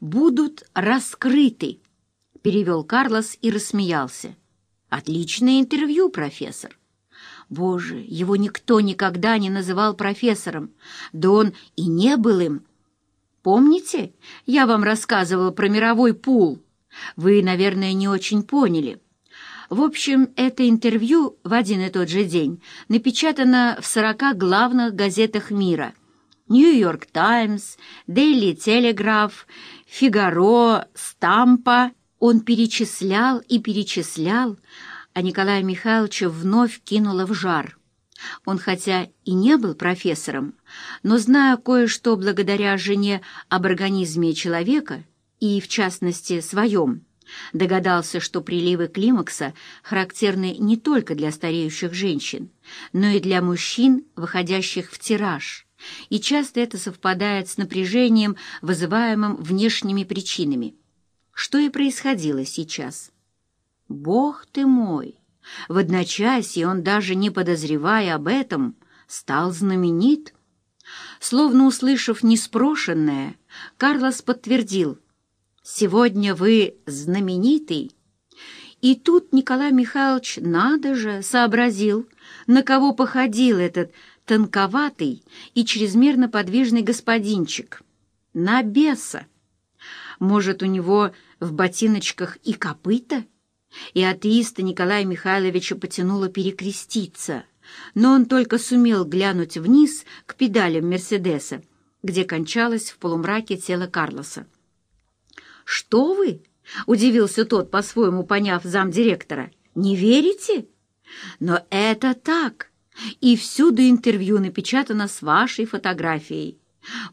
будут раскрыты», — перевел Карлос и рассмеялся. «Отличное интервью, профессор». Боже, его никто никогда не называл профессором, да он и не был им. Помните, я вам рассказывал про мировой пул? Вы, наверное, не очень поняли. В общем, это интервью в один и тот же день напечатано в сорока главных газетах мира. «Нью-Йорк Таймс», «Дейли Телеграф», «Фигаро», «Стампа». Он перечислял и перечислял, а Николая Михайловича вновь кинуло в жар. Он хотя и не был профессором, но, зная кое-что благодаря жене об организме человека и, в частности, своем, Догадался, что приливы климакса характерны не только для стареющих женщин, но и для мужчин, выходящих в тираж, и часто это совпадает с напряжением, вызываемым внешними причинами. Что и происходило сейчас. Бог ты мой! В одночасье он, даже не подозревая об этом, стал знаменит. Словно услышав неспрошенное, Карлос подтвердил — Сегодня вы знаменитый. И тут Николай Михайлович, надо же, сообразил, на кого походил этот тонковатый и чрезмерно подвижный господинчик. На беса. Может, у него в ботиночках и копыта? И атеиста Николая Михайловича потянуло перекреститься, но он только сумел глянуть вниз к педалям Мерседеса, где кончалось в полумраке тело Карлоса. «Что вы?» — удивился тот, по-своему поняв замдиректора. «Не верите? Но это так. И всюду интервью напечатано с вашей фотографией.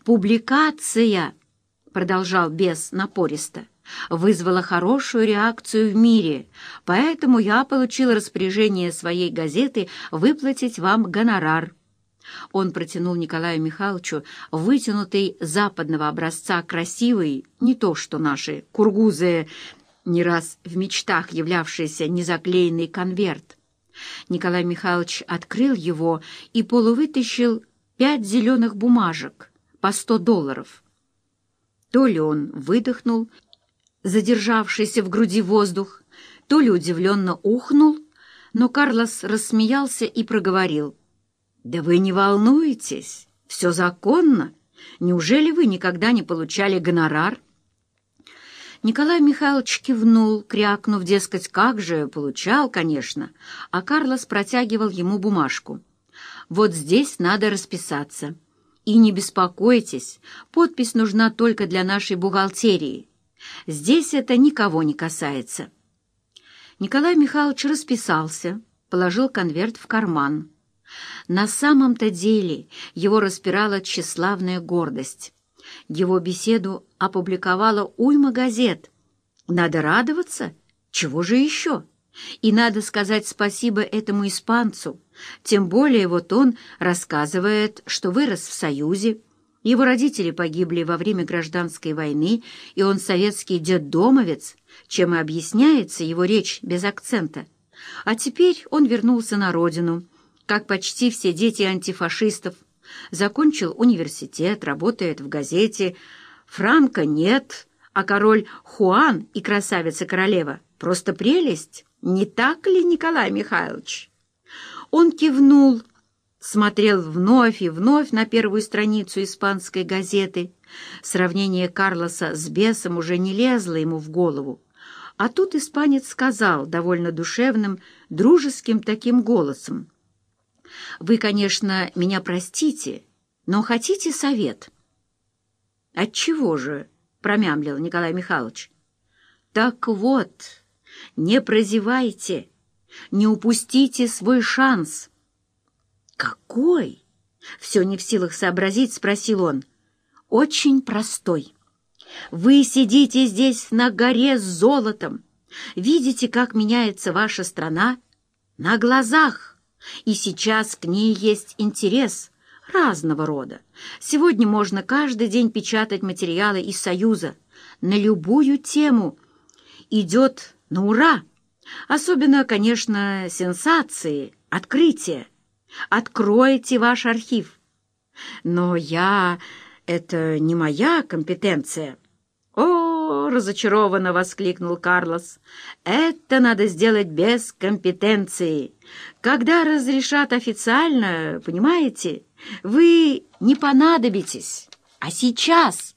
Публикация, — продолжал бес напористо, — вызвала хорошую реакцию в мире, поэтому я получил распоряжение своей газеты выплатить вам гонорар. Он протянул Николаю Михайловичу вытянутый западного образца красивый, не то что наши кургузы, не раз в мечтах являвшийся незаклеенный конверт. Николай Михайлович открыл его и полувытащил пять зеленых бумажек по сто долларов. То ли он выдохнул, задержавшийся в груди воздух, то ли удивленно ухнул, но Карлос рассмеялся и проговорил — «Да вы не волнуйтесь, все законно. Неужели вы никогда не получали гонорар?» Николай Михайлович кивнул, крякнув, дескать, как же, получал, конечно, а Карлос протягивал ему бумажку. «Вот здесь надо расписаться. И не беспокойтесь, подпись нужна только для нашей бухгалтерии. Здесь это никого не касается». Николай Михайлович расписался, положил конверт в карман. На самом-то деле его распирала тщеславная гордость. Его беседу опубликовала уйма газет. Надо радоваться? Чего же еще? И надо сказать спасибо этому испанцу. Тем более вот он рассказывает, что вырос в Союзе. Его родители погибли во время гражданской войны, и он советский детдомовец, чем и объясняется его речь без акцента. А теперь он вернулся на родину — как почти все дети антифашистов. Закончил университет, работает в газете. Франка нет, а король Хуан и красавица-королева — просто прелесть. Не так ли, Николай Михайлович? Он кивнул, смотрел вновь и вновь на первую страницу испанской газеты. Сравнение Карлоса с бесом уже не лезло ему в голову. А тут испанец сказал довольно душевным, дружеским таким голосом. Вы, конечно, меня простите, но хотите совет?» «Отчего же?» — промямлил Николай Михайлович. «Так вот, не прозевайте, не упустите свой шанс». «Какой?» — все не в силах сообразить, спросил он. «Очень простой. Вы сидите здесь на горе с золотом, видите, как меняется ваша страна на глазах». И сейчас к ней есть интерес разного рода. Сегодня можно каждый день печатать материалы из Союза на любую тему. Идет на ура. Особенно, конечно, сенсации, открытия. Откройте ваш архив. Но я... Это не моя компетенция. Разочарованно воскликнул Карлос. «Это надо сделать без компетенции. Когда разрешат официально, понимаете, вы не понадобитесь. А сейчас